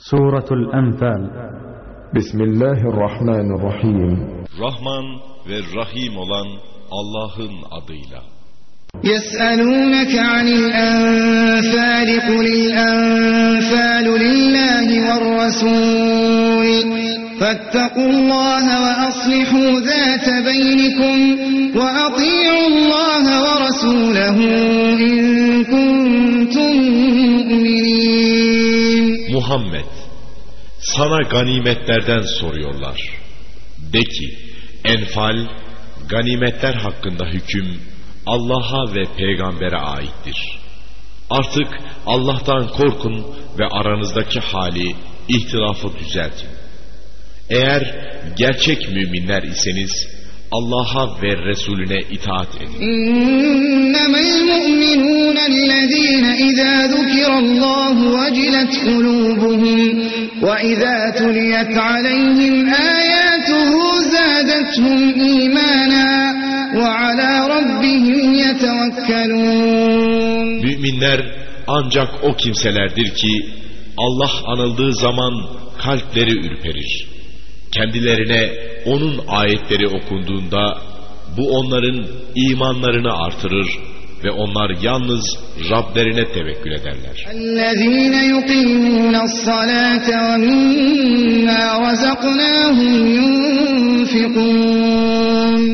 سورة الأنفال بسم الله الرحمن الرحيم Rahman ve Rahim olan Allah'ın adıyla. يسألونك عن الأنفال قل الأنفال لله والرسول فاتقوا الله وأصلحوا ذات بينكم وأطيعوا الله ورسوله إن Muhammed, sana ganimetlerden soruyorlar. De ki, enfal, ganimetler hakkında hüküm Allah'a ve peygambere aittir. Artık Allah'tan korkun ve aranızdaki hali, ihtilafı düzeltin. Eğer gerçek müminler iseniz Allah'a ve Resulüne itaat edin. İnnemel mu'minûne lezîne izâ zukirallâhu vecilet kulûbuhum ve izâ tuliyet aleyhim âyâtuhu zâdethum ve alâ rabbihim. Müminler ancak o kimselerdir ki Allah anıldığı zaman kalpleri ürperir. Kendilerine onun ayetleri okunduğunda bu onların imanlarını artırır ve onlar yalnız Rablerine tevekkül ederler.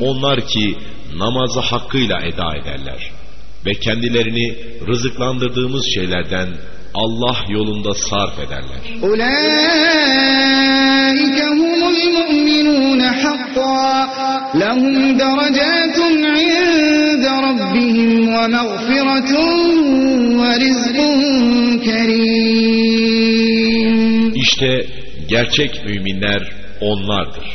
Onlar ki namazı hakkıyla eda ederler ve kendilerini rızıklandırdığımız şeylerden Allah yolunda sarf ederler. أولئك هم المؤمنون حقا لهم درجات عند ربهم ومغفرة ورزق كريم İşte gerçek müminler onlardır.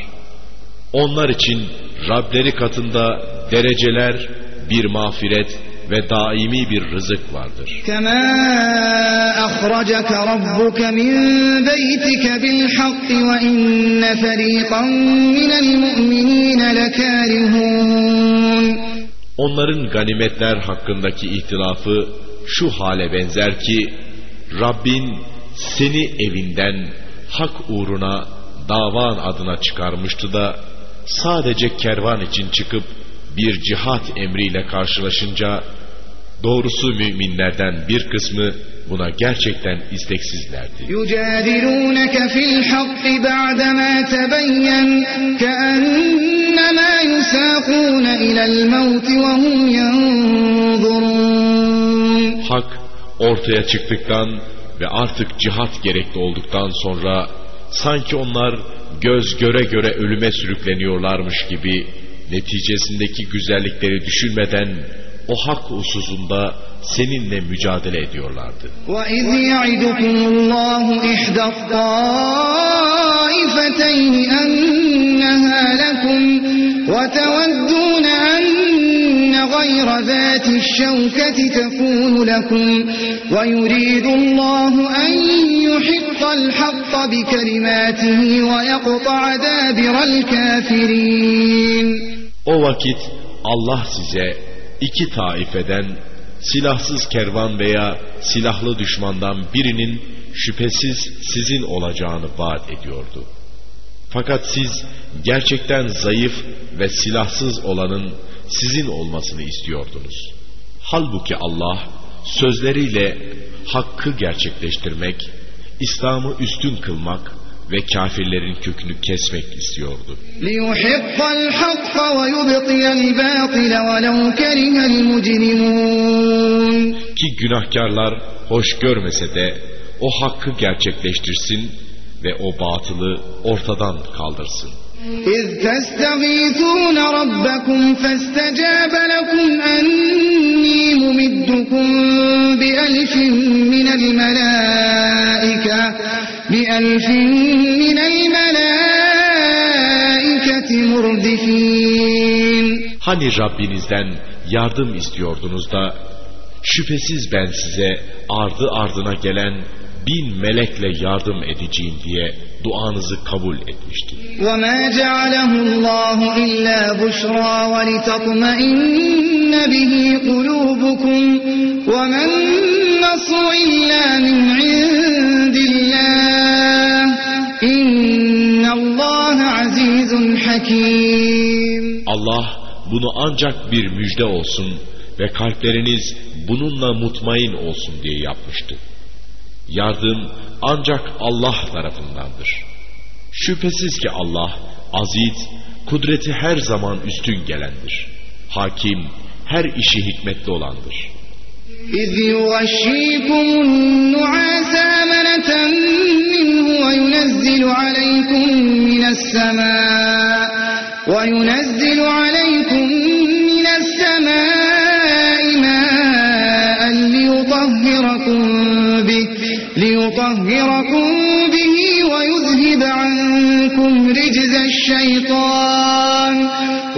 Onlar için Rableri katında dereceler, bir mağfiret ve daimi bir rızık vardır. Kema ahracaka rabbuka min beytike bil hakki ve inne feriqan minel. Onların ganimetler hakkındaki ihtilafı şu hale benzer ki Rabbin seni evinden hak uğruna davan adına çıkarmıştı da sadece kervan için çıkıp bir cihat emriyle karşılaşınca doğrusu müminlerden bir kısmı buna gerçekten isteksizlerdi. Yücadilûneke fil hakkı ba'demâ tebeyyen keennemâ yusâkûne ilel mevti ve hum. Hak ortaya çıktıktan ve artık cihat gerekli olduktan sonra sanki onlar göz göre göre ölüme sürükleniyorlarmış gibi neticesindeki güzellikleri düşünmeden o hak hususunda seninle mücadele ediyorlardı. وإذ يعدكم الله إحدى الطائفتين أنها لكم وتودون أن غير ذات الشوكة تكون لكم ويريد الله أن يحق الحق بكلماته ويقطع دابر الكافرين o vakit Allah size iki taifeden silahsız kervan veya silahlı düşmandan birinin şüphesiz sizin olacağını vaat ediyordu. Fakat siz gerçekten zayıf ve silahsız olanın sizin olmasını istiyordunuz. Halbuki Allah sözleriyle hakkı gerçekleştirmek, İslam'ı üstün kılmak ve kafirlerin kökünü kesmek istiyordu. Ki günahkarlar hoş görmese de o hakkı gerçekleştirsin ve o batılı ortadan kaldırsın. إذ تستغيثون ربكم فاستجاب لكم أني ممدكم بألف من الملائكة بألف من الملائكة مردفين Hani Rabbinizden yardım istiyordunuz da şüphesiz ben size ardı ardına gelen bin melekle yardım edeceğim diye duanızı kabul etmiştir. وَمَا جَعَلَهُ اللّٰهُ إِلَّا بُشْرَى وَلِتَطْمَئِنَّ بِهِ قُلُوبُكُمْ وَمَا النَّصْرُ إِلَّا مِنْ عِنْدِ اللّٰهِ اِنَّ اللّٰهَ عَزِيزٌ حَكِيمٌ Allah bunu ancak bir müjde olsun ve kalpleriniz bununla mutmain olsun diye yapmıştı. Yardım ancak Allah tarafındandır. Şüphesiz ki Allah aziz, kudreti her zaman üstün gelendir. Hakim, her işi hikmetli olandır. إذ يغشيكم النعاس أمنة منه وينزل عليكم من السماء وينزل عليكم ليطهركم به ويذهب عنكم رجز الشيطان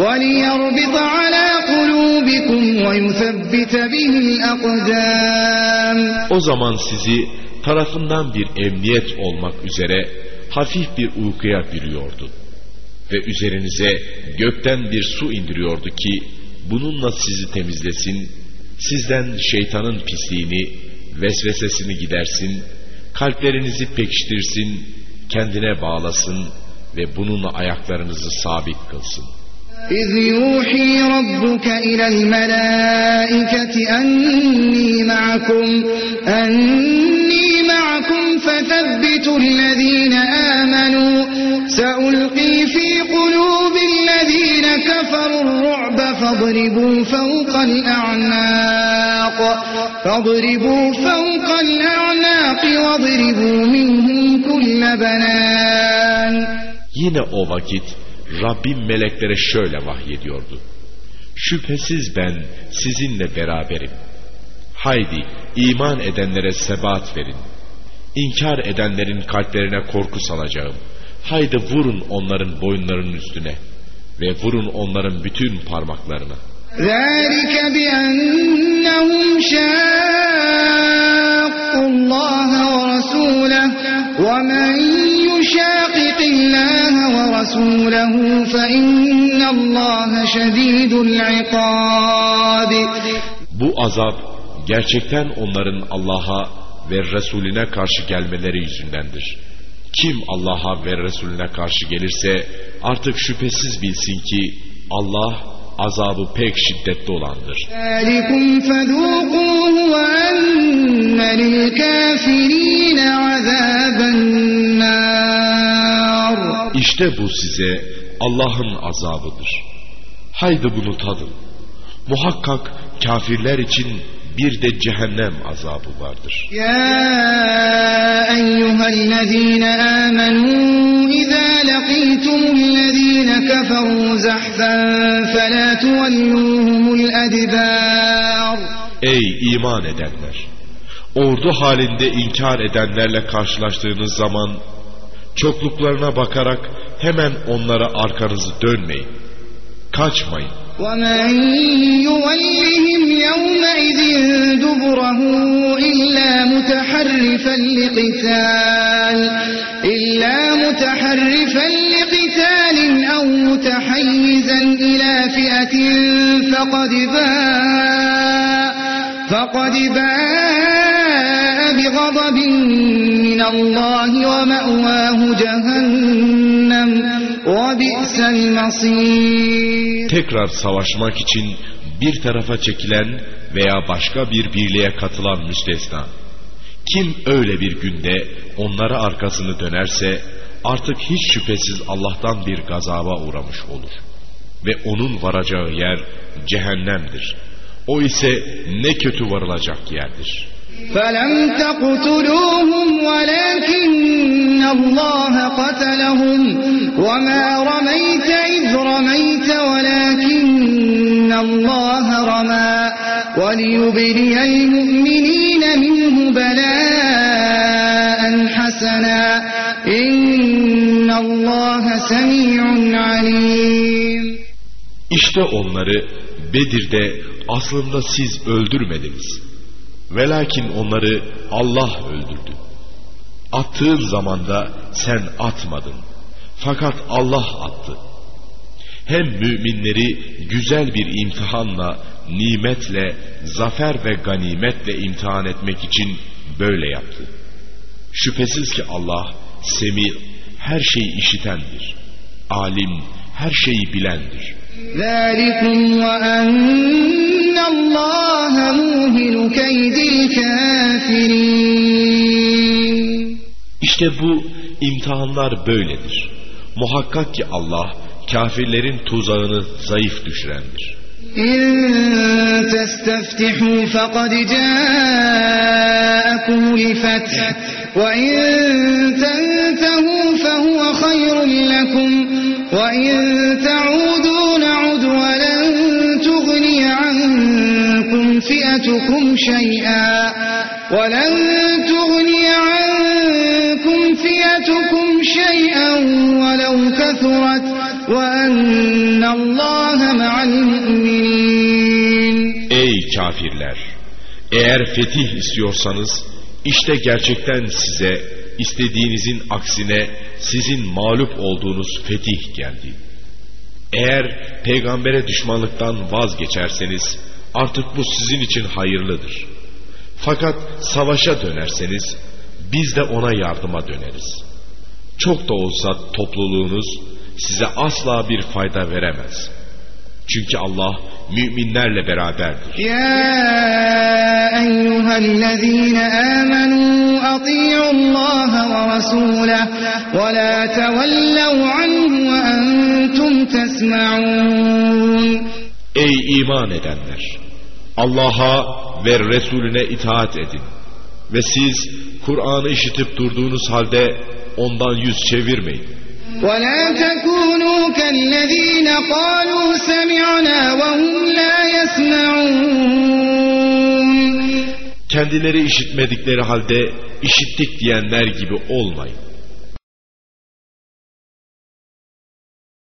وليربط على قلوبكم ويثبت به الأقدام O zaman sizi tarafından bir emniyet olmak üzere hafif bir uykuya bürüyordu. Ve üzerinize gökten bir su indiriyordu ki bununla sizi temizlesin, sizden şeytanın pisliğini, vesvesesini gidersin, kalplerinizi pekiştirsin, kendine bağlasın ve bununla ayaklarınızı sabit kılsın. إذ يوحي ربك إلى الملائكة أني معكم أني معكم فثبتوا الذين آمنوا سألقي في قلوب الذين كفروا الرعب فاضربوا فوق الأعناق فاضربوا فوق الأعناق واضربوا منهم كل بنان Yine o vakit Rabbim meleklere şöyle vahyediyordu. Şüphesiz ben sizinle beraberim. Haydi iman edenlere sebat verin. İnkar edenlerin kalplerine korku salacağım. Haydi vurun onların boyunlarının üstüne ve vurun onların bütün parmaklarına. ذلك بأنهم شاقوا الله ورسوله ومن يشاقق الله ورسوله فإن الله شديد العقاب Bu azap gerçekten onların Allah'a ve Resulüne karşı gelmeleri yüzündendir. Kim Allah'a ve Resulüne karşı gelirse artık şüphesiz bilsin ki Allah azabı pek şiddetli olandır. İşte bu size Allah'ın azabıdır. Haydi bunu tadın. Muhakkak kafirler için bir de cehennem azabı vardır. Ya eyyühellezine amenu izâ lekîtumullezîne keferû zahfen felâ tuvellûhumul edbâr. Ey iman edenler! Ordu halinde inkar edenlerle karşılaştığınız zaman çokluklarına bakarak hemen onlara arkanızı dönmeyin. Kaçmayın. ومن يولهم يومئذ دبره إلا متحرفا لقتال إلا متحرفا لقتال أو متحيزا إلى فئة فقد باء فقد باء بغضب من الله ومأواه جهنم. Tekrar savaşmak için bir tarafa çekilen veya başka bir birliğe katılan müstesna. Kim öyle bir günde onlara arkasını dönerse artık hiç şüphesiz Allah'tan bir gazaba uğramış olur. Ve onun varacağı yer cehennemdir. O ise ne kötü varılacak yerdir. فلم تقتلوهم ولكن الله قتلهم وما رميت إذ رميت ولكن الله رمى وليبلي المؤمنين منه بلاء حسنا إن الله سميع عليم İşte onları Bedir'de aslında siz öldürmediniz. Velakin onları Allah öldürdü. Attığın zamanda sen atmadın. Fakat Allah attı. Hem müminleri güzel bir imtihanla, nimetle, zafer ve ganimetle imtihan etmek için böyle yaptı. Şüphesiz ki Allah semir, her şeyi işitendir. Alim, her şeyi bilendir. ذلكم وأن Allah muhinu keydil. İşte bu imtihanlar böyledir. Muhakkak ki Allah kafirlerin tuzağını zayıf düşürendir. İn testeftihu fekad ve in tentehu fehuve hayrun ve in فئتكم شيئا ولن تغني عنكم فئتكم شيئا ولو كثرت وأن الله مع المؤمنين Ey kafirler! Eğer fetih istiyorsanız işte gerçekten size istediğinizin aksine sizin mağlup olduğunuz fetih geldi. Eğer peygambere düşmanlıktan vazgeçerseniz Artık bu sizin için hayırlıdır. Fakat savaşa dönerseniz biz de ona yardıma döneriz. Çok da olsa topluluğunuz size asla bir fayda veremez. Çünkü Allah müminlerle beraberdir. Ya eyyühellezine amenu ati'ullaha ve rasulah ve la tevellev anhu ve entum tesma'un. Ey iman edenler! Allah'a ve Resulüne itaat edin. Ve siz Kur'an'ı işitip durduğunuz halde ondan yüz çevirmeyin. ولا تكونوا كالذين قالوا سمعنا وهم لا يسمعون Kendileri işitmedikleri halde işittik diyenler gibi olmayın.